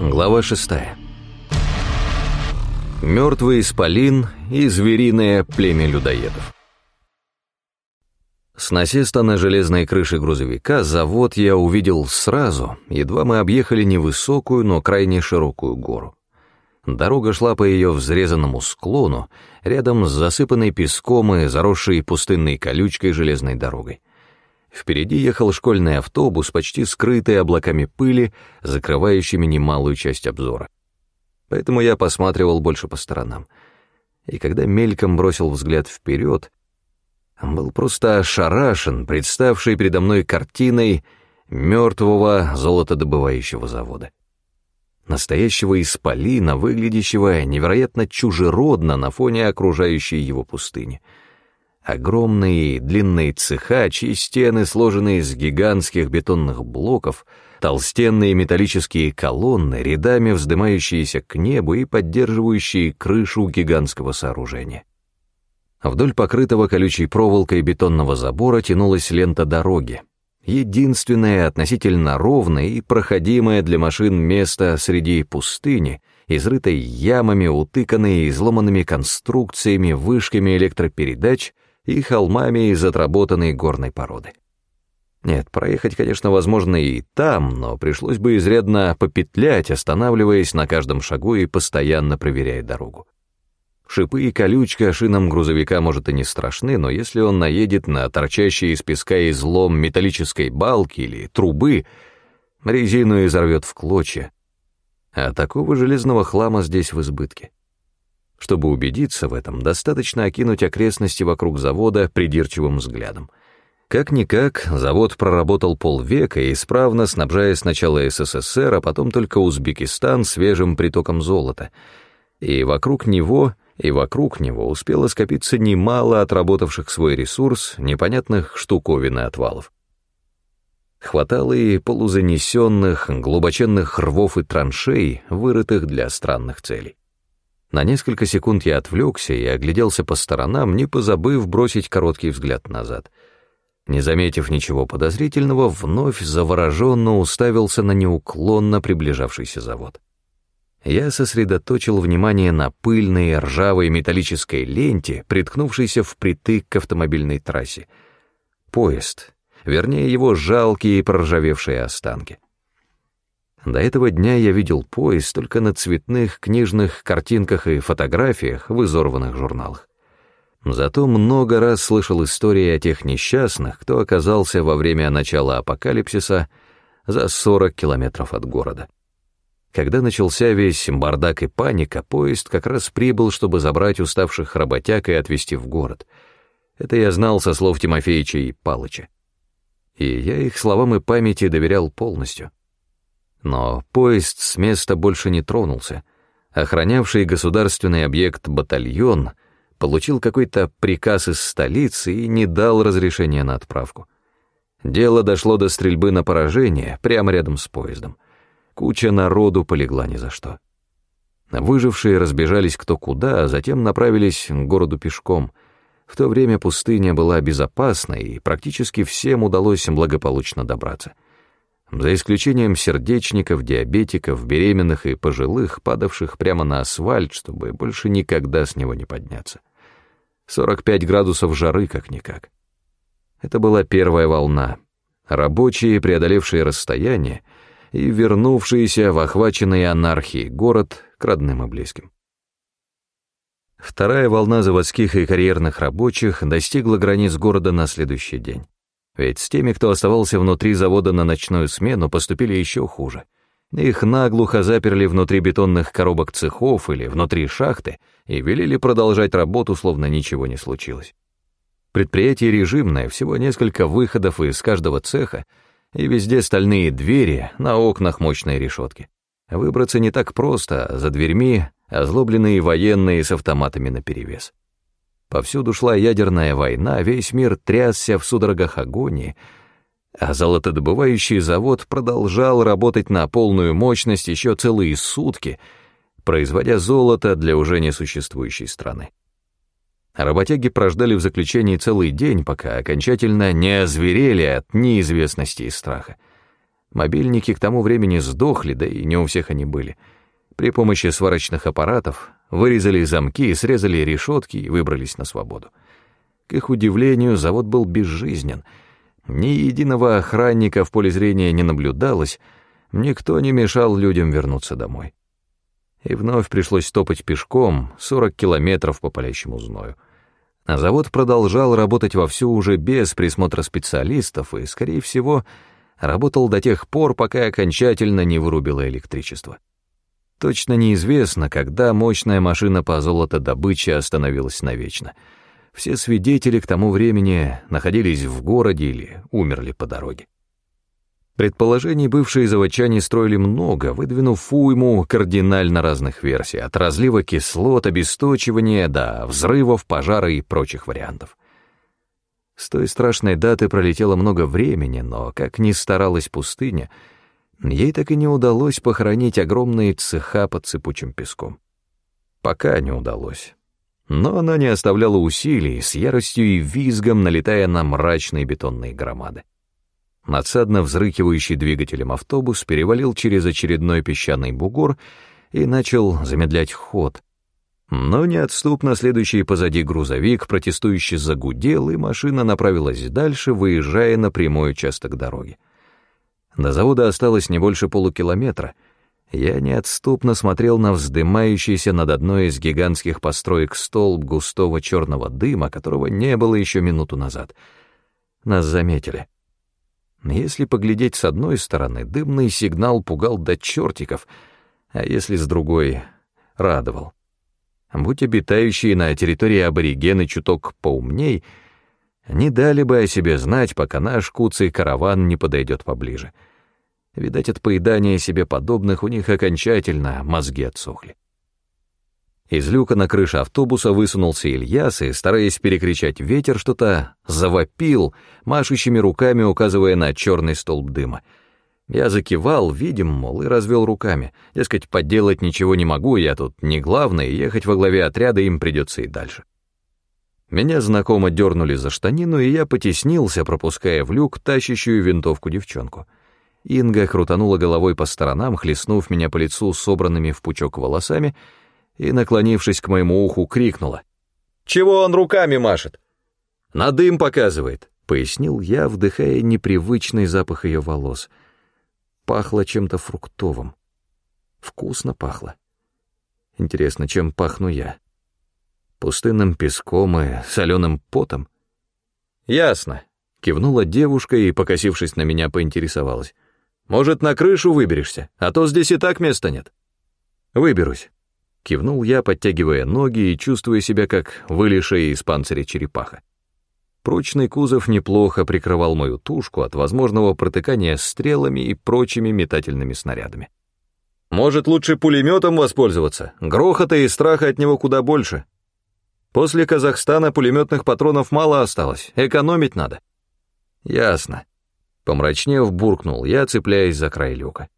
Глава 6. Мертвый исполин и звериное племя людоедов. С насеста на железной крыше грузовика завод я увидел сразу, едва мы объехали невысокую, но крайне широкую гору. Дорога шла по ее взрезанному склону, рядом с засыпанной песком и заросшей пустынной колючкой железной дорогой. Впереди ехал школьный автобус, почти скрытый облаками пыли, закрывающими немалую часть обзора. Поэтому я посматривал больше по сторонам. И когда мельком бросил взгляд вперед, был просто ошарашен, представшей передо мной картиной мертвого золотодобывающего завода. Настоящего исполина, выглядящего невероятно чужеродно на фоне окружающей его пустыни — Огромные длинные цеха, чьи стены сложены из гигантских бетонных блоков, толстенные металлические колонны, рядами вздымающиеся к небу и поддерживающие крышу гигантского сооружения. Вдоль покрытого колючей проволокой бетонного забора тянулась лента дороги, единственное относительно ровное и проходимое для машин место среди пустыни, изрытой ямами, утыканной изломанными конструкциями, вышками электропередач и холмами из отработанной горной породы. Нет, проехать, конечно, возможно и там, но пришлось бы изрядно попетлять, останавливаясь на каждом шагу и постоянно проверяя дорогу. Шипы и колючка шинам грузовика, может, и не страшны, но если он наедет на торчащий из песка излом металлической балки или трубы, резину изорвет в клочья. А такого железного хлама здесь в избытке. Чтобы убедиться в этом, достаточно окинуть окрестности вокруг завода придирчивым взглядом. Как-никак, завод проработал полвека, исправно снабжая сначала СССР, а потом только Узбекистан свежим притоком золота. И вокруг него, и вокруг него успело скопиться немало отработавших свой ресурс непонятных штуковин и отвалов. Хватало и полузанесенных, глубоченных рвов и траншей, вырытых для странных целей. На несколько секунд я отвлекся и огляделся по сторонам, не позабыв бросить короткий взгляд назад. Не заметив ничего подозрительного, вновь завороженно уставился на неуклонно приближавшийся завод. Я сосредоточил внимание на пыльной ржавой металлической ленте, приткнувшейся впритык к автомобильной трассе. Поезд, вернее его жалкие проржавевшие останки. До этого дня я видел поезд только на цветных книжных картинках и фотографиях в изорванных журналах. Зато много раз слышал истории о тех несчастных, кто оказался во время начала апокалипсиса за 40 километров от города. Когда начался весь бардак и паника, поезд как раз прибыл, чтобы забрать уставших работяг и отвезти в город. Это я знал со слов Тимофеича и Палыча. И я их словам и памяти доверял полностью. Но поезд с места больше не тронулся. Охранявший государственный объект батальон получил какой-то приказ из столицы и не дал разрешения на отправку. Дело дошло до стрельбы на поражение прямо рядом с поездом. Куча народу полегла ни за что. Выжившие разбежались кто куда, а затем направились к городу пешком. В то время пустыня была безопасной, и практически всем удалось благополучно добраться — за исключением сердечников, диабетиков, беременных и пожилых, падавших прямо на асфальт, чтобы больше никогда с него не подняться. 45 градусов жары как-никак. Это была первая волна. Рабочие, преодолевшие расстояние и вернувшиеся в охваченный анархией город к родным и близким. Вторая волна заводских и карьерных рабочих достигла границ города на следующий день. Ведь с теми, кто оставался внутри завода на ночную смену, поступили еще хуже. Их наглухо заперли внутри бетонных коробок цехов или внутри шахты и велели продолжать работу, словно ничего не случилось. Предприятие режимное, всего несколько выходов из каждого цеха, и везде стальные двери, на окнах мощные решетки. Выбраться не так просто, а за дверьми озлобленные военные с автоматами наперевес. Повсюду шла ядерная война, весь мир трясся в судорогах агонии, а золотодобывающий завод продолжал работать на полную мощность еще целые сутки, производя золото для уже несуществующей страны. Работяги прождали в заключении целый день, пока окончательно не озверели от неизвестности и страха. Мобильники к тому времени сдохли, да и не у всех они были. При помощи сварочных аппаратов вырезали замки, срезали решетки и выбрались на свободу. К их удивлению, завод был безжизнен. Ни единого охранника в поле зрения не наблюдалось, никто не мешал людям вернуться домой. И вновь пришлось топать пешком 40 километров по палящему зною. А завод продолжал работать вовсю уже без присмотра специалистов и, скорее всего, работал до тех пор, пока окончательно не вырубило электричество. Точно неизвестно, когда мощная машина по золотодобыче остановилась навечно. Все свидетели к тому времени находились в городе или умерли по дороге. Предположений бывшие заводчане строили много, выдвинув уйму кардинально разных версий, от разлива кислот, обесточивания до взрывов, пожара и прочих вариантов. С той страшной даты пролетело много времени, но, как ни старалась пустыня, ей так и не удалось похоронить огромные цеха под цепучим песком. Пока не удалось. Но она не оставляла усилий, с яростью и визгом налетая на мрачные бетонные громады. Надсадно взрыкивающий двигателем автобус перевалил через очередной песчаный бугор и начал замедлять ход, но неотступно следующий позади грузовик протестующий загудел, и машина направилась дальше, выезжая на прямой участок дороги. До завода осталось не больше полукилометра. Я неотступно смотрел на вздымающийся над одной из гигантских построек столб густого черного дыма, которого не было еще минуту назад. Нас заметили. Если поглядеть с одной стороны, дымный сигнал пугал до чертиков, а если с другой — радовал. Будь обитающие на территории аборигены чуток поумней, они дали бы о себе знать, пока наш куцый караван не подойдет поближе. Видать, от поедания себе подобных у них окончательно мозги отсохли. Из люка на крыше автобуса высунулся Ильяс и, стараясь перекричать ветер, что-то завопил, машущими руками указывая на черный столб дыма — я закивал, видим, мол, и развел руками. Дескать, подделать ничего не могу, я тут не главный, ехать во главе отряда им придется и дальше. Меня знакомо дернули за штанину, и я потеснился, пропуская в люк тащащую винтовку девчонку. Инга крутанула головой по сторонам, хлестнув меня по лицу собранными в пучок волосами, и, наклонившись к моему уху, крикнула. «Чего он руками машет?» «На дым показывает», — пояснил я, вдыхая непривычный запах ее волос — пахло чем-то фруктовым. Вкусно пахло. Интересно, чем пахну я? Пустынным песком и соленым потом? Ясно. Кивнула девушка и, покосившись на меня, поинтересовалась. Может, на крышу выберешься, а то здесь и так места нет. Выберусь. Кивнул я, подтягивая ноги и чувствуя себя как вылезшая из панциря черепаха. Прочный кузов неплохо прикрывал мою тушку от возможного протыкания стрелами и прочими метательными снарядами. Может, лучше пулеметом воспользоваться? Грохота и страха от него куда больше. После Казахстана пулеметных патронов мало осталось, экономить надо. Ясно. Помрачнев, буркнул я, цепляясь за край люка.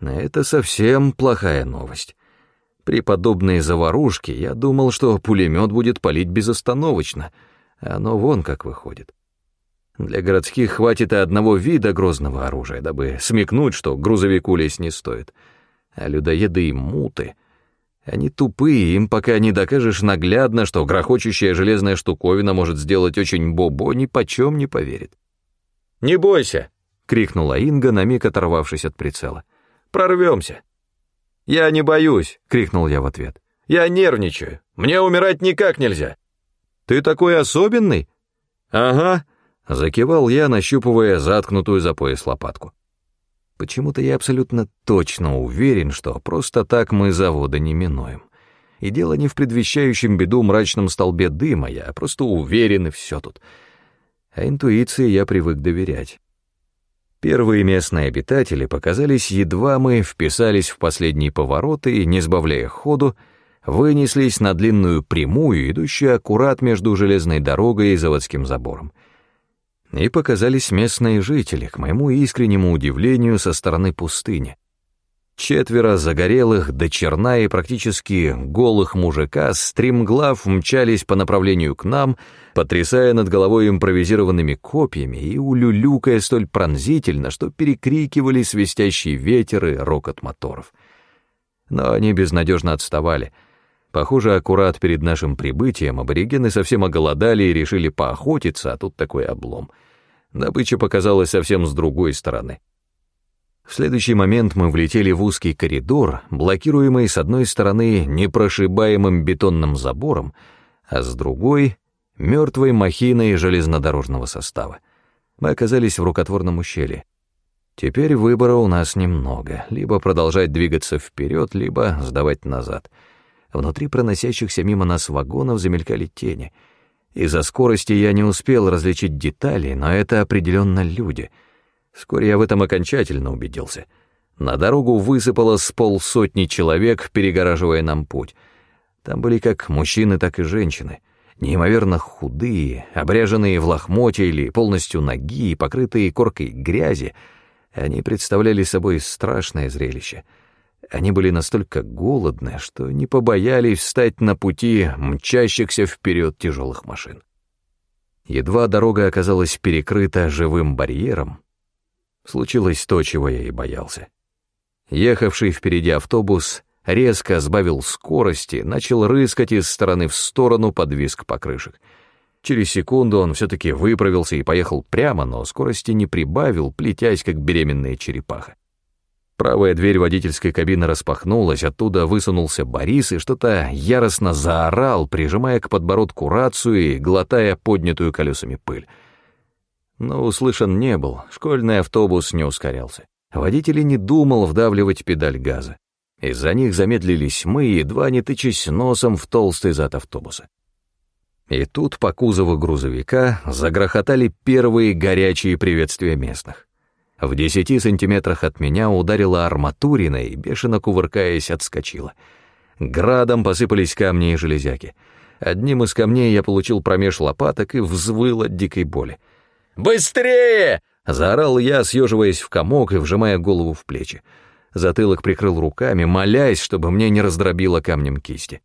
Это совсем плохая новость. При подобной заварушке я думал, что пулемет будет палить безостановочно — оно вон как выходит. Для городских хватит и одного вида грозного оружия, дабы смекнуть, что грузовику лезть не стоит. А людоеды и муты, они тупые, им пока не докажешь наглядно, что грохочущая железная штуковина может сделать очень бобо, ни почем не поверит. «Не бойся!» — крикнула Инга, на миг оторвавшись от прицела. «Прорвемся!» «Я не боюсь!» — крикнул я в ответ. «Я нервничаю! Мне умирать никак нельзя!» Ты такой особенный?» «Ага», — закивал я, нащупывая заткнутую за пояс лопатку. Почему-то я абсолютно точно уверен, что просто так мы завода не минуем. И дело не в предвещающем беду мрачном столбе дыма, я просто уверен, и все тут. А интуиции я привык доверять. Первые местные обитатели показались, едва мы вписались в последние повороты и, не сбавляя ходу, вынеслись на длинную прямую, идущую аккурат между железной дорогой и заводским забором. И показались местные жители, к моему искреннему удивлению, со стороны пустыни. Четверо загорелых до черна и практически голых мужика стремглав мчались по направлению к нам, потрясая над головой импровизированными копьями и улюлюкая столь пронзительно, что перекрикивали свистящий ветер и рокот моторов. Но они безнадежно отставали. Похоже, аккурат перед нашим прибытием аборигены совсем оголодали и решили поохотиться, а тут такой облом. Добыча показалась совсем с другой стороны. В следующий момент мы влетели в узкий коридор, блокируемый с одной стороны непрошибаемым бетонным забором, а с другой — мертвой махиной железнодорожного состава. Мы оказались в рукотворном ущелье. Теперь выбора у нас немного, либо продолжать двигаться вперед, либо сдавать назад. Внутри проносящихся мимо нас вагонов замелькали тени. Из-за скорости я не успел различить детали, но это определенно люди — Вскоре я в этом окончательно убедился. На дорогу высыпало с полсотни человек, перегораживая нам путь. Там были как мужчины, так и женщины. Неимоверно худые, обряженные в лохмотья или полностью ноги, покрытые коркой грязи. Они представляли собой страшное зрелище. Они были настолько голодны, что не побоялись встать на пути мчащихся вперед тяжелых машин. Едва дорога оказалась перекрыта живым барьером, случилось то, чего я и боялся. Ехавший впереди автобус резко сбавил скорости, начал рыскать из стороны в сторону под визг покрышек. Через секунду он все-таки выправился и поехал прямо, но скорости не прибавил, плетясь, как беременная черепаха. Правая дверь водительской кабины распахнулась, оттуда высунулся Борис и что-то яростно заорал, прижимая к подбородку рацию и глотая поднятую колесами пыль но услышан не был, школьный автобус не ускорялся. Водитель не думал вдавливать педаль газа. Из-за них замедлились мы, едва не тычась носом в толстый зад автобуса. И тут по кузову грузовика загрохотали первые горячие приветствия местных. В десяти сантиметрах от меня ударила арматурина и, бешено кувыркаясь, отскочила. Градом посыпались камни и железяки. Одним из камней я получил промеж лопаток и взвыл от дикой боли. «Быстрее!» — заорал я, съеживаясь в комок и вжимая голову в плечи. Затылок прикрыл руками, молясь, чтобы мне не раздробило камнем кисти.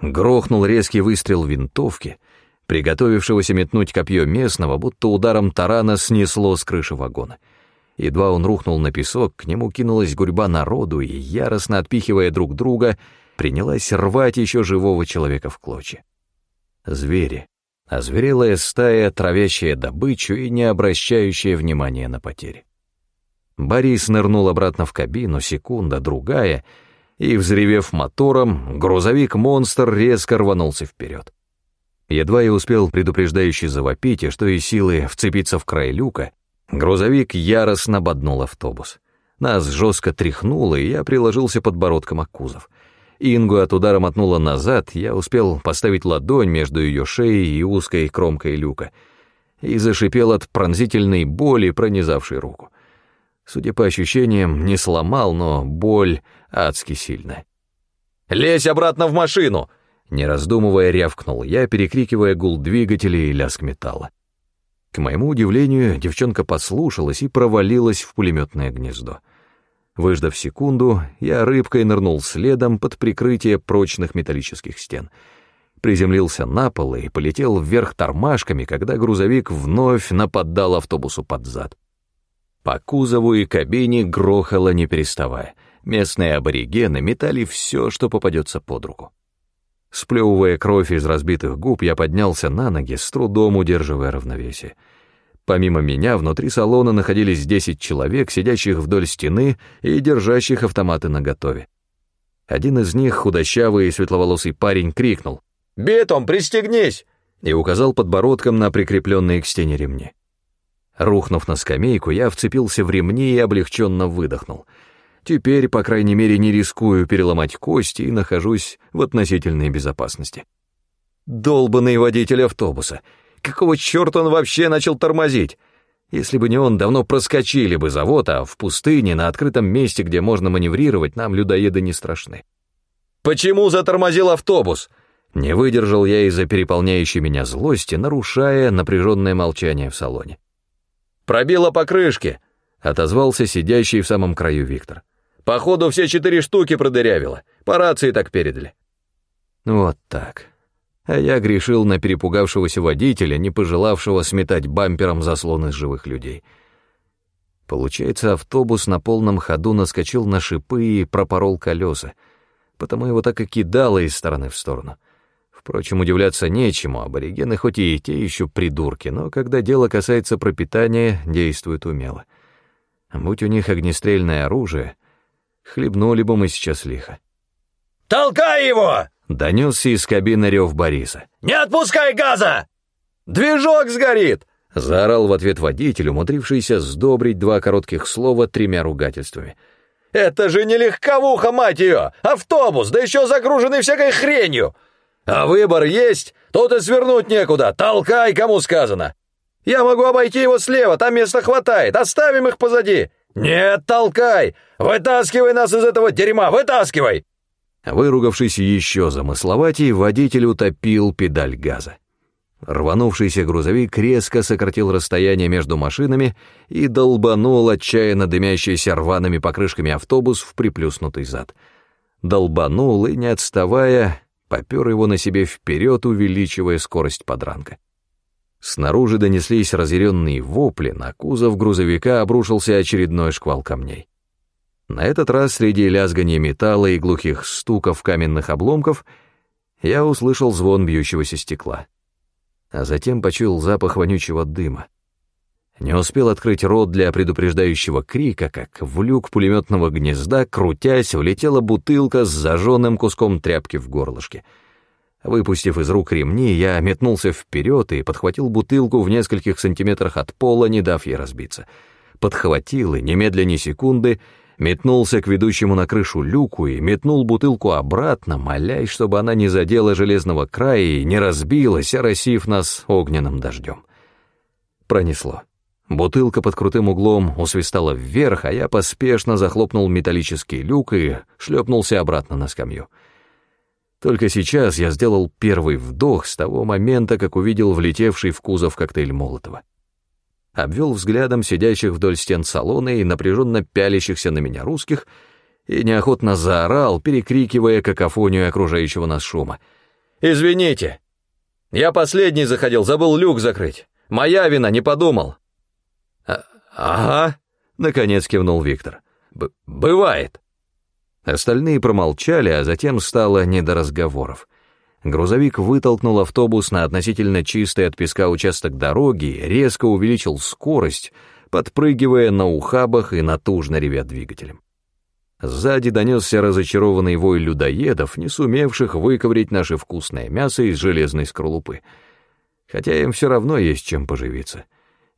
Грохнул резкий выстрел винтовки, приготовившегося метнуть копье местного, будто ударом тарана снесло с крыши вагона. Едва он рухнул на песок, к нему кинулась гурьба народу и, яростно отпихивая друг друга, принялась рвать еще живого человека в клочья. Звери, озверелая стая, травящая добычу и не обращающая внимания на потери. Борис нырнул обратно в кабину, секунда, другая, и, взревев мотором, грузовик-монстр резко рванулся вперед. Едва я успел предупреждающе завопить, и что и силы вцепиться в край люка, грузовик яростно боднул автобус. Нас жестко тряхнуло, и я приложился подбородком о кузов — Ингу от удара мотнула назад, я успел поставить ладонь между ее шеей и узкой кромкой люка и зашипел от пронзительной боли, пронизавшей руку. Судя по ощущениям, не сломал, но боль адски сильная. «Лезь обратно в машину!» Не раздумывая, рявкнул я, перекрикивая гул двигателей и лязг металла. К моему удивлению, девчонка послушалась и провалилась в пулеметное гнездо. Выждав секунду, я рыбкой нырнул следом под прикрытие прочных металлических стен. Приземлился на пол и полетел вверх тормашками, когда грузовик вновь нападал автобусу под зад. По кузову и кабине грохало не переставая. Местные аборигены метали все, что попадется под руку. Сплевывая кровь из разбитых губ, я поднялся на ноги, с трудом удерживая равновесие. Помимо меня, внутри салона находились 10 человек, сидящих вдоль стены и держащих автоматы наготове. Один из них, худощавый и светловолосый парень, крикнул «Бетом, пристегнись!» и указал подбородком на прикрепленные к стене ремни. Рухнув на скамейку, я вцепился в ремни и облегченно выдохнул. Теперь, по крайней мере, не рискую переломать кости и нахожусь в относительной безопасности. Долбанный водитель автобуса — Какого черта он вообще начал тормозить? Если бы не он, давно проскочили бы завод, а в пустыне, на открытом месте, где можно маневрировать, нам людоеды не страшны. «Почему затормозил автобус?» Не выдержал я из-за переполняющей меня злости, нарушая напряженное молчание в салоне. «Пробило покрышки», — отозвался сидящий в самом краю Виктор. Походу, все четыре штуки продырявило. По рации так передали. Вот так. А я грешил на перепугавшегося водителя, не пожелавшего сметать бампером заслон из живых людей. Получается, автобус на полном ходу наскочил на шипы и пропорол колеса, потому его так и кидало из стороны в сторону. Впрочем, удивляться нечему, аборигены хоть и те еще придурки, но когда дело касается пропитания, действуют умело. Будь у них огнестрельное оружие, хлебнули бы мы сейчас лихо. «Толкай его!» — донесся из кабины рев Бориса. «Не отпускай газа! Движок сгорит!» — заорал в ответ водитель, умудрившийся сдобрить два коротких слова тремя ругательствами. «Это же не легковуха, мать ее! Автобус, да еще загруженный всякой хренью! А выбор есть, тут и свернуть некуда, толкай, кому сказано! Я могу обойти его слева, там места хватает, оставим их позади! Нет, толкай! Вытаскивай нас из этого дерьма, вытаскивай!» Выругавшись еще замысловатей, водитель утопил педаль газа. Рванувшийся грузовик резко сократил расстояние между машинами и долбанул отчаянно дымящийся рваными покрышками автобус в приплюснутый зад. Долбанул и, не отставая, попер его на себе вперед, увеличивая скорость подранка. Снаружи донеслись разъяренные вопли, на кузов грузовика обрушился очередной шквал камней. На этот раз среди лязгания металла и глухих стуков каменных обломков я услышал звон бьющегося стекла. А затем почуял запах вонючего дыма. Не успел открыть рот для предупреждающего крика, как в люк пулеметного гнезда, крутясь, влетела бутылка с зажженным куском тряпки в горлышке — Выпустив из рук ремни, я метнулся вперед и подхватил бутылку в нескольких сантиметрах от пола, не дав ей разбиться. Подхватил и, немедля ни секунды, метнулся к ведущему на крышу люку и метнул бутылку обратно, молясь, чтобы она не задела железного края и не разбилась, оросив нас огненным дождем. Пронесло. Бутылка под крутым углом усвистала вверх, а я поспешно захлопнул металлический люк и шлепнулся обратно на скамью. Только сейчас я сделал первый вдох с того момента, как увидел влетевший в кузов коктейль Молотова. Обвел взглядом сидящих вдоль стен салона и напряженно пялящихся на меня русских и неохотно заорал, перекрикивая какофонию окружающего нас шума. «Извините! Я последний заходил, забыл люк закрыть. Моя вина, не подумал». А «Ага», — наконец кивнул Виктор. «Бывает». Остальные промолчали, а затем стало не до разговоров. Грузовик вытолкнул автобус на относительно чистый от песка участок дороги, резко увеличил скорость, подпрыгивая на ухабах и натужно ревя двигателем. Сзади донесся разочарованный вой людоедов, не сумевших выковырять наше вкусное мясо из железной скорлупы. Хотя им все равно есть чем поживиться.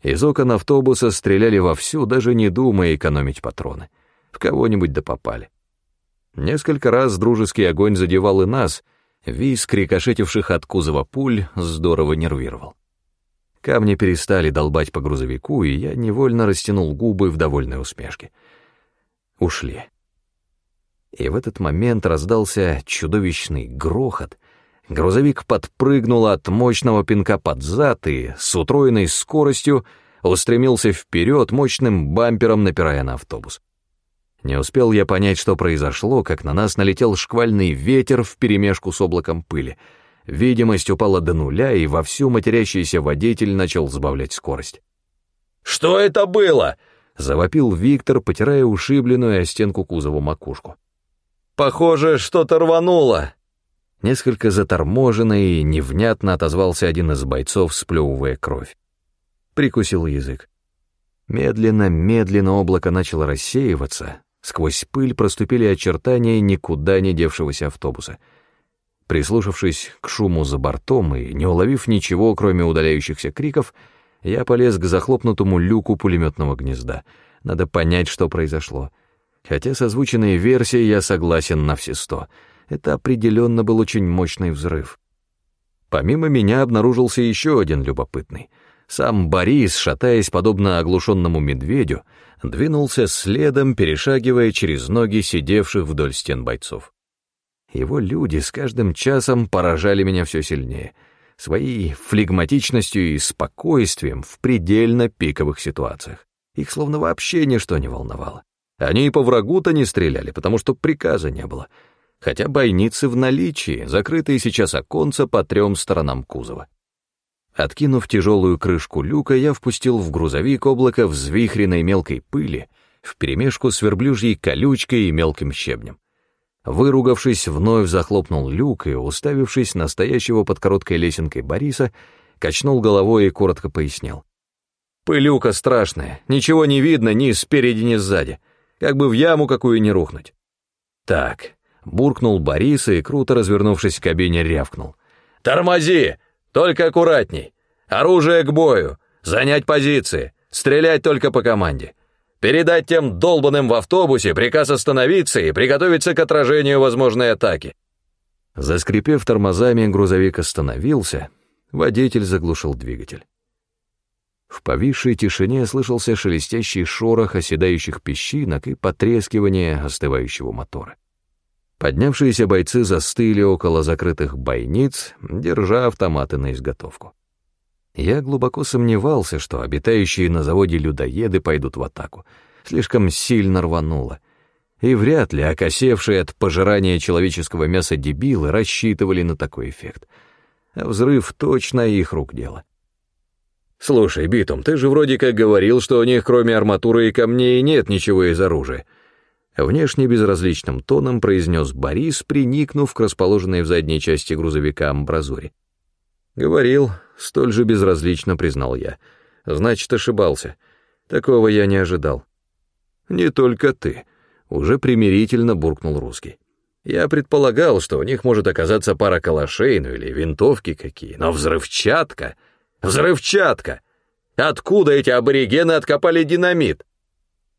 Из окон автобуса стреляли вовсю, даже не думая экономить патроны. В кого-нибудь да попали. Несколько раз дружеский огонь задевал и нас, виск рикошетивших от кузова пуль здорово нервировал. Камни перестали долбать по грузовику, и я невольно растянул губы в довольной усмешке. Ушли. И в этот момент раздался чудовищный грохот. Грузовик подпрыгнул от мощного пинка под зад и с утроенной скоростью устремился вперед мощным бампером, напирая на автобус. Не успел я понять, что произошло, как на нас налетел шквальный ветер вперемешку с облаком пыли. Видимость упала до нуля, и вовсю матерящийся водитель начал сбавлять скорость. «Что это было?» — завопил Виктор, потирая ушибленную о стенку кузова макушку. «Похоже, что-то рвануло!» Несколько заторможенно и невнятно отозвался один из бойцов, сплевывая кровь. Прикусил язык. Медленно-медленно облако начало рассеиваться, Сквозь пыль проступили очертания никуда не девшегося автобуса. Прислушавшись к шуму за бортом и не уловив ничего, кроме удаляющихся криков, я полез к захлопнутому люку пулеметного гнезда. Надо понять, что произошло. Хотя с озвученной версией я согласен на все сто. Это определенно был очень мощный взрыв. Помимо меня обнаружился еще один любопытный. Сам Борис, шатаясь подобно оглушенному медведю, двинулся следом, перешагивая через ноги сидевших вдоль стен бойцов. Его люди с каждым часом поражали меня все сильнее, своей флегматичностью и спокойствием в предельно пиковых ситуациях. Их словно вообще ничто не волновало. Они и по врагу-то не стреляли, потому что приказа не было. Хотя бойницы в наличии, закрытые сейчас оконца по трем сторонам кузова. Откинув тяжелую крышку люка, я впустил в грузовик облако взвихренной мелкой пыли, вперемешку с верблюжьей колючкой и мелким щебнем. Выругавшись, вновь захлопнул люк и, уставившись на стоящего под короткой лесенкой Бориса, качнул головой и коротко пояснил. «Пылюка страшная, ничего не видно ни спереди, ни сзади, как бы в яму какую не рухнуть». «Так», — буркнул Борис и, круто развернувшись в кабине, рявкнул. «Тормози! Только аккуратней! Оружие к бою! Занять позиции! Стрелять только по команде! Передать тем долбанным в автобусе приказ остановиться и приготовиться к отражению возможной атаки. Заскрипев тормозами, грузовик остановился, водитель заглушил двигатель. В повисшей тишине слышался шелестящий шорох оседающих песчинок и потрескивание остывающего мотора. Поднявшиеся бойцы застыли около закрытых бойниц, держа автоматы на изготовку. Я глубоко сомневался, что обитающие на заводе людоеды пойдут в атаку. Слишком сильно рвануло. И вряд ли окосевшие от пожирания человеческого мяса дебилы рассчитывали на такой эффект. А взрыв точно их рук дело. «Слушай, Битум, ты же вроде как говорил, что у них кроме арматуры и камней нет ничего из оружия». Внешне безразличным тоном произнес Борис, приникнув к расположенной в задней части грузовика амбразуре. «Говорил», — столь же безразлично признал я. «Значит, ошибался. Такого я не ожидал». «Не только ты», — уже примирительно буркнул русский. «Я предполагал, что у них может оказаться пара калашей, ну или винтовки какие, но взрывчатка! Взрывчатка! Откуда эти аборигены откопали динамит?»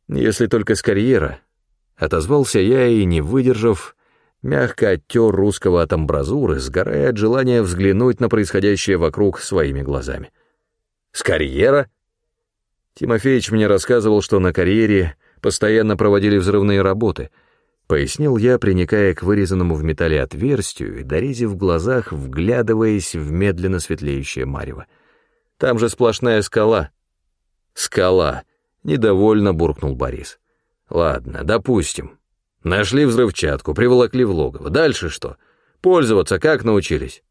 «Если только с карьера», — отозвался я и, не выдержав, мягко оттер русского от амбразуры, сгорая от желания взглянуть на происходящее вокруг своими глазами. «С карьера?» Тимофеич мне рассказывал, что на карьере постоянно проводили взрывные работы, пояснил я, приникая к вырезанному в металле отверстию и дорезив в глазах, вглядываясь в медленно светлеющее марево. «Там же сплошная скала». «Скала», — недовольно буркнул Борис. «Ладно, допустим». Нашли взрывчатку, приволокли в логово. Дальше что? Пользоваться как научились?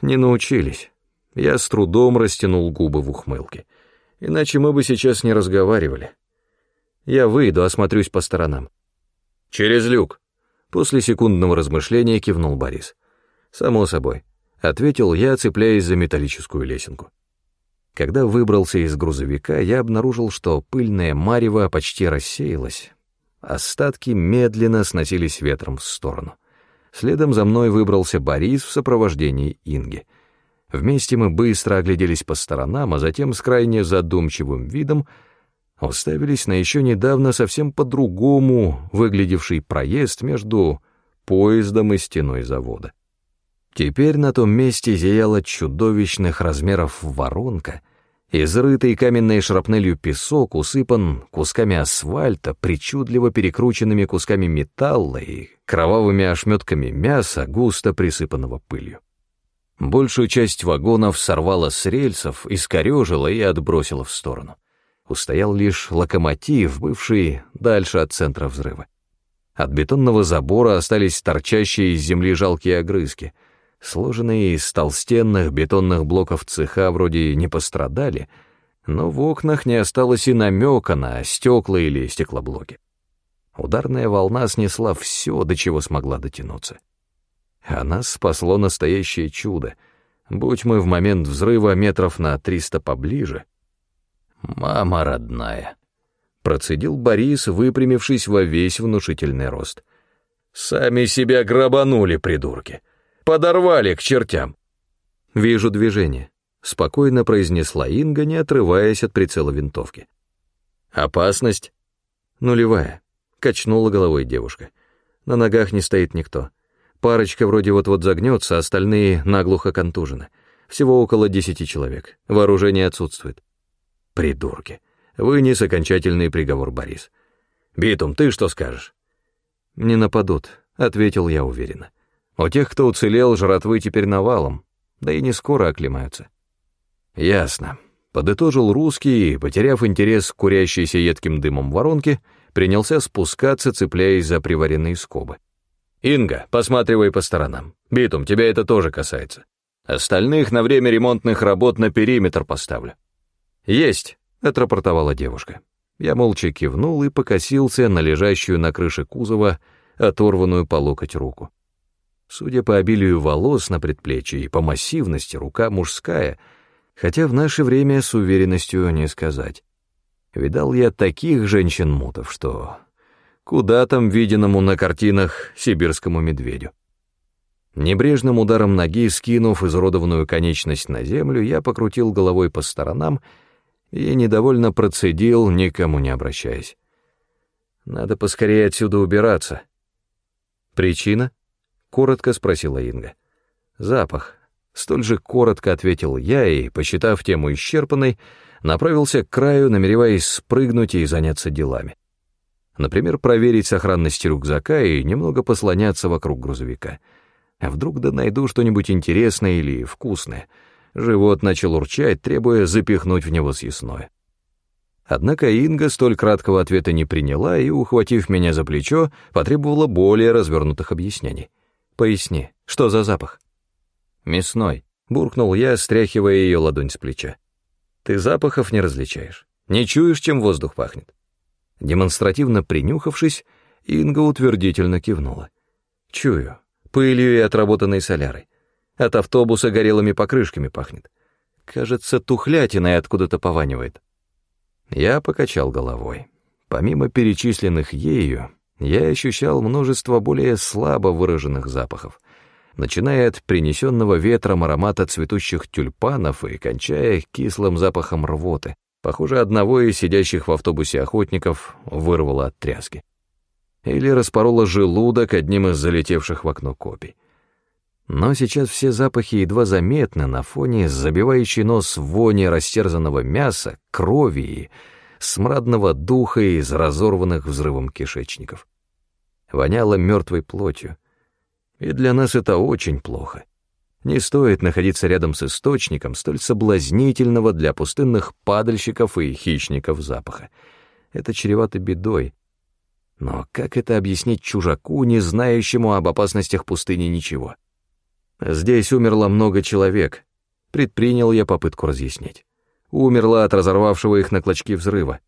Не научились. Я с трудом растянул губы в ухмылке. Иначе мы бы сейчас не разговаривали. Я выйду, осмотрюсь по сторонам. Через люк. После секундного размышления кивнул Борис. Само собой. Ответил я, цепляясь за металлическую лесенку. Когда выбрался из грузовика, я обнаружил, что пыльная марево почти рассеялась, Остатки медленно сносились ветром в сторону. Следом за мной выбрался Борис в сопровождении Инги. Вместе мы быстро огляделись по сторонам, а затем с крайне задумчивым видом уставились на еще недавно совсем по-другому выглядевший проезд между поездом и стеной завода. Теперь на том месте зияла чудовищных размеров воронка — Изрытый каменной шрапнелью песок усыпан кусками асфальта, причудливо перекрученными кусками металла и кровавыми ошметками мяса, густо присыпанного пылью. Большую часть вагонов сорвало с рельсов, искорежило и отбросило в сторону. Устоял лишь локомотив, бывший дальше от центра взрыва. От бетонного забора остались торчащие из земли жалкие огрызки — Сложенные из толстенных бетонных блоков цеха вроде не пострадали, но в окнах не осталось и намека на стекла или стеклоблоки. Ударная волна снесла все, до чего смогла дотянуться. А нас спасло настоящее чудо. Будь мы в момент взрыва метров на триста поближе. «Мама родная», — процедил Борис, выпрямившись во весь внушительный рост. «Сами себя грабанули, придурки!» Подорвали к чертям. Вижу движение, спокойно произнесла Инга, не отрываясь от прицела винтовки. Опасность? Нулевая, качнула головой девушка. На ногах не стоит никто. Парочка вроде вот-вот загнется, остальные наглухо контужены. Всего около десяти человек. Вооружение отсутствует. Придурки. Вынес окончательный приговор Борис. «Битум, ты что скажешь?» «Не нападут», — ответил я уверенно. У тех, кто уцелел, жратвы теперь навалом, да и не скоро оклемаются. Ясно. Подытожил русский потеряв интерес к курящейся едким дымом воронке, принялся спускаться, цепляясь за приваренные скобы. «Инга, посматривай по сторонам. Битум, тебя это тоже касается. Остальных на время ремонтных работ на периметр поставлю». «Есть», — отрапортовала девушка. Я молча кивнул и покосился на лежащую на крыше кузова оторванную по локоть руку. Судя по обилию волос на предплечье и по массивности, рука мужская, хотя в наше время с уверенностью не сказать. Видал я таких женщин-мутов, что куда там виденному на картинах сибирскому медведю. Небрежным ударом ноги, скинув изуродованную конечность на землю, я покрутил головой по сторонам и недовольно процедил, никому не обращаясь. Надо поскорее отсюда убираться. Причина? Коротко спросила Инга. Запах. Столь же коротко ответил я и, посчитав тему исчерпанной, направился к краю, намереваясь спрыгнуть и заняться делами. Например, проверить сохранность рюкзака и немного послоняться вокруг грузовика. А вдруг да найду что-нибудь интересное или вкусное — Живот начал урчать, требуя запихнуть в него съестное. Однако Инга столь краткого ответа не приняла и, ухватив меня за плечо, потребовала более развернутых объяснений. «Поясни, что за запах?» «Мясной», — буркнул я, стряхивая ее ладонь с плеча. «Ты запахов не различаешь, не чуешь, чем воздух пахнет». Демонстративно принюхавшись, Инга утвердительно кивнула. «Чую, пылью и отработанной солярой. От автобуса горелыми покрышками пахнет. Кажется, тухлятиной откуда-то пованивает. Я покачал головой. Помимо перечисленных ею, я ощущал множество более слабо выраженных запахов, начиная от принесенного ветром аромата цветущих тюльпанов и кончая кислым запахом рвоты. Похоже, одного из сидящих в автобусе охотников вырвало от тряски. Или распороло желудок одним из залетевших в окно копий. Но сейчас все запахи едва заметны на фоне забивающей нос вони растерзанного мяса, крови и смрадного духа из разорванных взрывом кишечников. Воняло мертвой плотью. И для нас это очень плохо. Не стоит находиться рядом с источником столь соблазнительного для пустынных падальщиков и хищников запаха. Это чревато бедой. Но как это объяснить чужаку, не знающему об опасностях пустыни ничего? Здесь умерло много человек. Предпринял я попытку разъяснить. Умерла от разорвавшего их на клочки взрыва.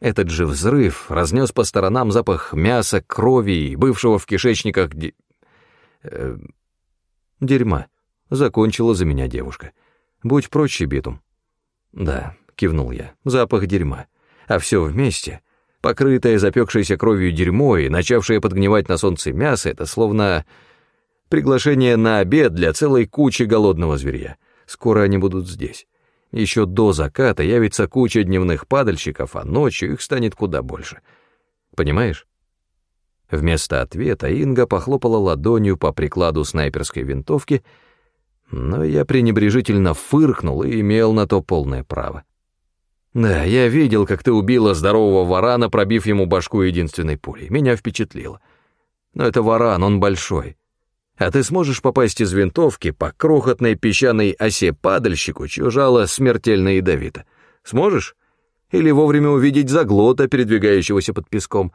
Этот же взрыв разнес по сторонам запах мяса, крови и бывшего в кишечниках де... Э, дерьма. Закончила за меня девушка. Будь проще, Битум. Да, кивнул я, запах дерьма. А все вместе, покрытое запекшейся кровью дерьмо и начавшее подгнивать на солнце мясо, это словно Приглашение на обед для целой кучи голодного зверя. Скоро они будут здесь. Еще до заката явится куча дневных падальщиков, а ночью их станет куда больше. Понимаешь? Вместо ответа Инга похлопала ладонью по прикладу снайперской винтовки, но я пренебрежительно фыркнул и имел на то полное право. Да, я видел, как ты убила здорового варана, пробив ему башку единственной пулей. Меня впечатлило. Но это варан, он большой. А ты сможешь попасть из винтовки по крохотной песчаной осе падальщику, чье жало смертельно ядовито? Сможешь? Или вовремя увидеть заглота, передвигающегося под песком?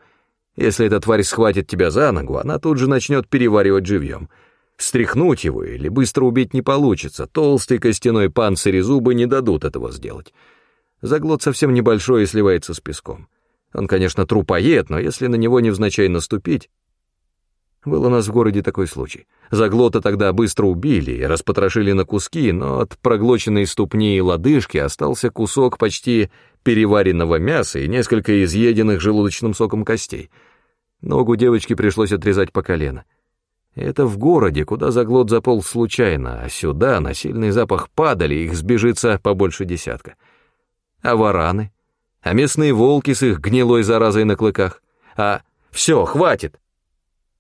Если эта тварь схватит тебя за ногу, она тут же начнет переваривать живьем. Стряхнуть его или быстро убить не получится, толстый костяной панцирь и зубы не дадут этого сделать. Заглот совсем небольшой и сливается с песком. Он, конечно, трупоед, но если на него невзначай наступить, был у нас в городе такой случай. Заглота тогда быстро убили и распотрошили на куски, но от проглоченной ступни и лодыжки остался кусок почти переваренного мяса и несколько изъеденных желудочным соком костей. Ногу девочки пришлось отрезать по колено. Это в городе, куда заглот заполз случайно, а сюда на сильный запах падали, их сбежится побольше десятка. А вараны? А местные волки с их гнилой заразой на клыках? А... Все, хватит!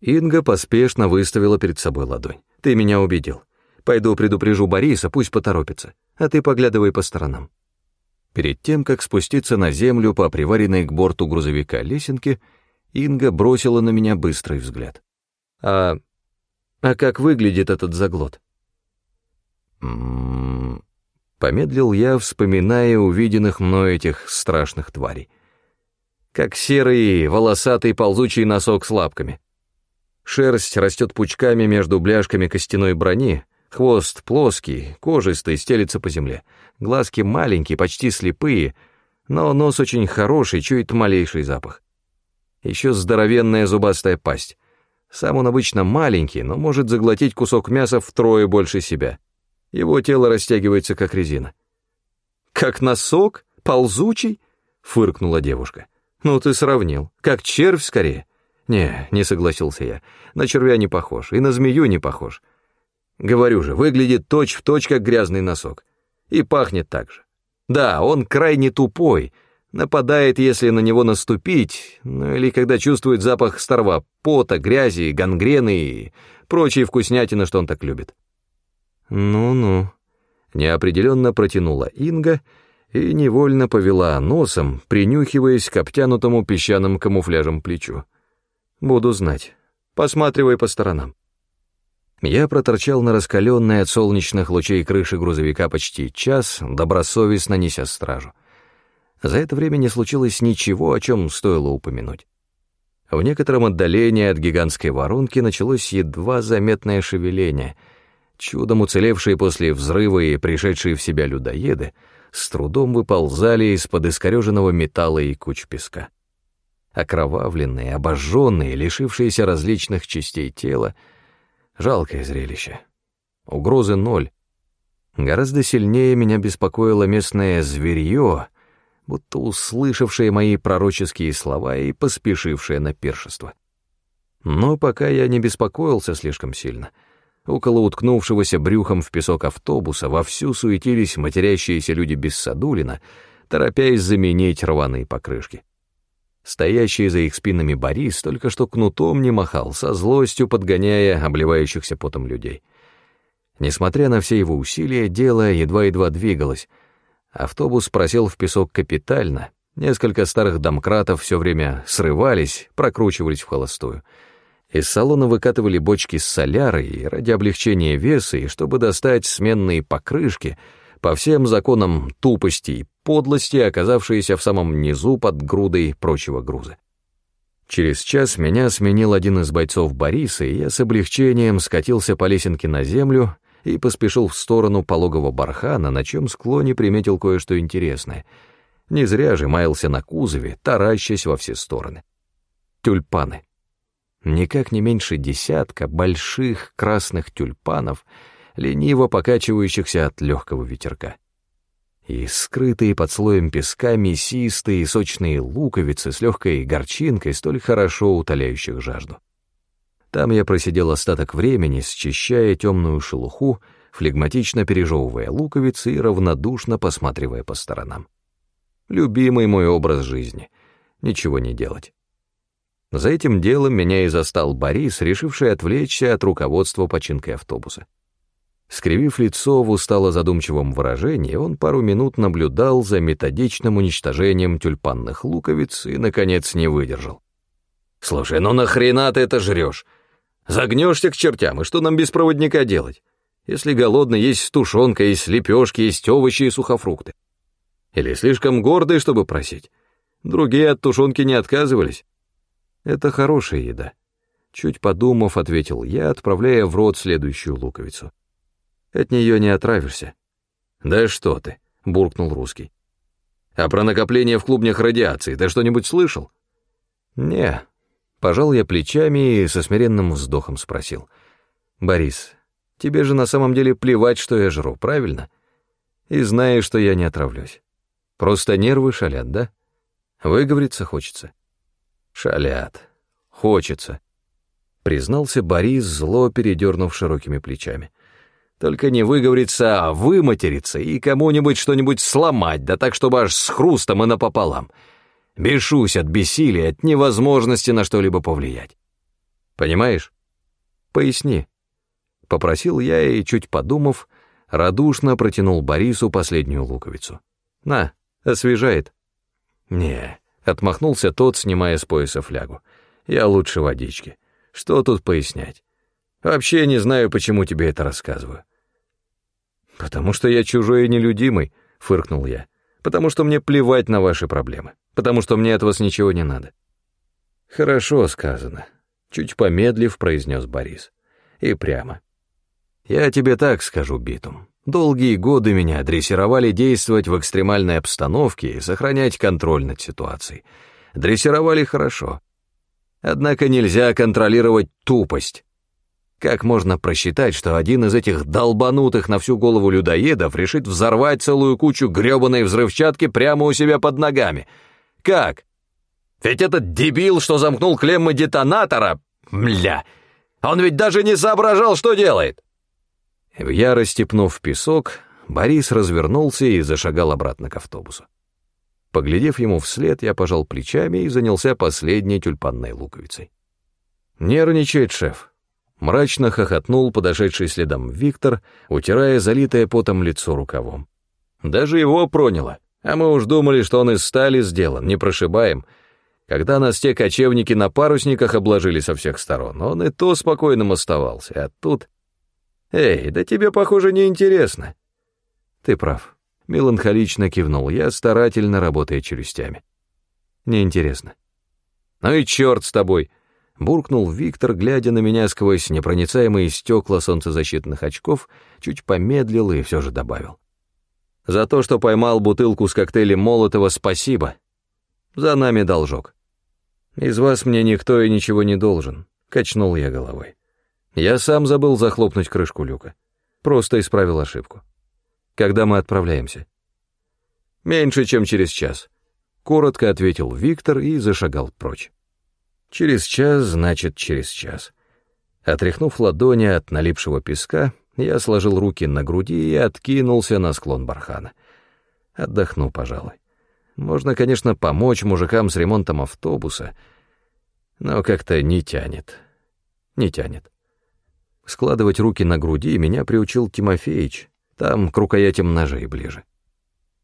Инга поспешно выставила перед собой ладонь. «Ты меня убедил. Пойду предупрежу Бориса, пусть поторопится, а ты поглядывай по сторонам». Перед тем, как спуститься на землю по приваренной к борту грузовика лесенке, Инга бросила на меня быстрый взгляд. «А... а как выглядит этот заглот?» «М -м -м, Помедлил я, вспоминая увиденных мной этих страшных тварей. Как серый, волосатый, ползучий носок с лапками. Шерсть растет пучками между бляшками костяной брони, хвост плоский, кожистый, стелится по земле. Глазки маленькие, почти слепые, но нос очень хороший, чует малейший запах. Еще здоровенная зубастая пасть. Сам он обычно маленький, но может заглотить кусок мяса втрое больше себя. Его тело растягивается, как резина. «Как носок? Ползучий?» — фыркнула девушка. «Ну ты сравнил. Как червь скорее». «Не, не согласился я. На червя не похож, и на змею не похож. Говорю же, выглядит точь-в-точь, точь, как грязный носок. И пахнет так же. Да, он крайне тупой, Нападает, если на него наступить, ну или когда чувствует запах старого пота, грязи, гангрены и прочие вкуснятины, что он так любит. «Ну-ну», — неопределенно протянула Инга и невольно повела носом, принюхиваясь к обтянутому песчаным камуфляжем плечу. «Буду знать. Посматривай по сторонам». Я проторчал на раскаленной от солнечных лучей крыши грузовика почти час, добросовестно неся стражу. За это время не случилось ничего, о чем стоило упомянуть. В некотором отдалении от гигантской воронки началось едва заметное шевеление. Чудом уцелевшие после взрыва и пришедшие в себя людоеды с трудом выползали из-под искореженного металла и куч песка. Окровавленные, обожженные, лишившиеся различных частей тела — жалкое зрелище. Угрозы ноль. Гораздо сильнее меня беспокоило местное зверье, будто услышавшая мои пророческие слова и поспешившая на пиршество. Но пока я не беспокоился слишком сильно. Около уткнувшегося брюхом в песок автобуса вовсю суетились матерящиеся люди без Садулина, торопясь заменить рваные покрышки. Стоящий за их спинами Борис только что кнутом не махал, со злостью подгоняя обливающихся потом людей. Несмотря на все его усилия, дело едва-едва двигалось — Автобус просел в песок капитально, несколько старых домкратов все время срывались, прокручивались в холостую. Из салона выкатывали бочки с солярой, и ради облегчения веса, и чтобы достать сменные покрышки, по всем законам тупости и подлости, оказавшиеся в самом низу под грудой прочего груза. Через час меня сменил один из бойцов Бориса, и я с облегчением скатился по лесенке на землю и поспешил в сторону пологого бархана, на чем склоне приметил кое-что интересное. Не зря же маялся на кузове, таращась во все стороны. Тюльпаны. Никак не меньше десятка больших красных тюльпанов, лениво покачивающихся от легкого ветерка. И скрытые под слоем песка мясистые и сочные луковицы с легкой горчинкой, столь хорошо утоляющих жажду. Там я просидел остаток времени, счищая темную шелуху, флегматично пережевывая луковицы и равнодушно посматривая по сторонам. Любимый мой образ жизни. Ничего не делать. За этим делом меня и застал Борис, решивший отвлечься от руководства починкой автобуса. Скривив лицо в устало задумчивом выражении, он пару минут наблюдал за методичным уничтожением тюльпанных луковиц и, наконец, не выдержал. «Слушай, ну нахрена ты это жрешь? Загнешься к чертям, и что нам без проводника делать? Если голодный, есть тушенка, есть лепешки, есть овощи и сухофрукты. Или слишком гордый, чтобы просить? Другие от тушенки не отказывались. Это хорошая еда. Чуть подумав, ответил я, отправляя в рот следующую луковицу. От нее не отравишься. Да что ты, буркнул русский. А про накопление в клубнях радиации ты что-нибудь слышал? Не, Пожал я плечами и со смиренным вздохом спросил. «Борис, тебе же на самом деле плевать, что я жру, правильно? И знаешь, что я не отравлюсь. Просто нервы шалят, да? Выговориться хочется». «Шалят. Хочется», — признался Борис, зло передернув широкими плечами. «Только не выговориться, а выматериться и кому-нибудь что-нибудь сломать, да так, чтобы аж с хрустом и напополам». Бешусь от бессилия, от невозможности на что-либо повлиять. Понимаешь? Поясни. Попросил я и, чуть подумав, радушно протянул Борису последнюю луковицу. На, освежает. Не, отмахнулся тот, снимая с пояса флягу. Я лучше водички. Что тут пояснять? Вообще не знаю, почему тебе это рассказываю. «Потому что я чужой и нелюдимый», — фыркнул я. «Потому что мне плевать на ваши проблемы. Потому что мне от вас ничего не надо». «Хорошо сказано», — чуть помедлив произнес Борис. И прямо. «Я тебе так скажу, Битум. Долгие годы меня дрессировали действовать в экстремальной обстановке и сохранять контроль над ситуацией. Дрессировали хорошо. Однако нельзя контролировать тупость. Как можно просчитать, что один из этих долбанутых на всю голову людоедов решит взорвать целую кучу грёбаной взрывчатки прямо у себя под ногами? Как? Ведь этот дебил, что замкнул клеммы детонатора, мля, он ведь даже не соображал, что делает. В ярости пнув песок, Борис развернулся и зашагал обратно к автобусу. Поглядев ему вслед, я пожал плечами и занялся последней тюльпанной луковицей. «Нервничает шеф», Мрачно хохотнул подошедший следом Виктор, утирая залитое потом лицо рукавом. Даже его проняло, а мы уж думали, что он из стали сделан, не прошибаем. Когда нас те кочевники на парусниках обложили со всех сторон, он и то спокойным оставался, а тут... Эй, да тебе, похоже, не интересно. Ты прав. Меланхолично кивнул я, старательно работая челюстями. Неинтересно. Ну и черт с тобой, — буркнул Виктор, глядя на меня сквозь непроницаемые стекла солнцезащитных очков, чуть помедлил и все же добавил. «За то, что поймал бутылку с коктейлем Молотова, спасибо. За нами должок. Из вас мне никто и ничего не должен», — качнул я головой. Я сам забыл захлопнуть крышку люка. Просто исправил ошибку. Когда мы отправляемся? Меньше, чем через час. Коротко ответил Виктор и зашагал прочь. Через час, значит, через час. Отряхнув ладони от налипшего песка, я сложил руки на груди и откинулся на склон бархана. Отдохну, пожалуй. Можно, конечно, помочь мужикам с ремонтом автобуса, но как-то не тянет. Не тянет. Складывать руки на груди меня приучил Тимофеич, там к рукоятям ножей ближе.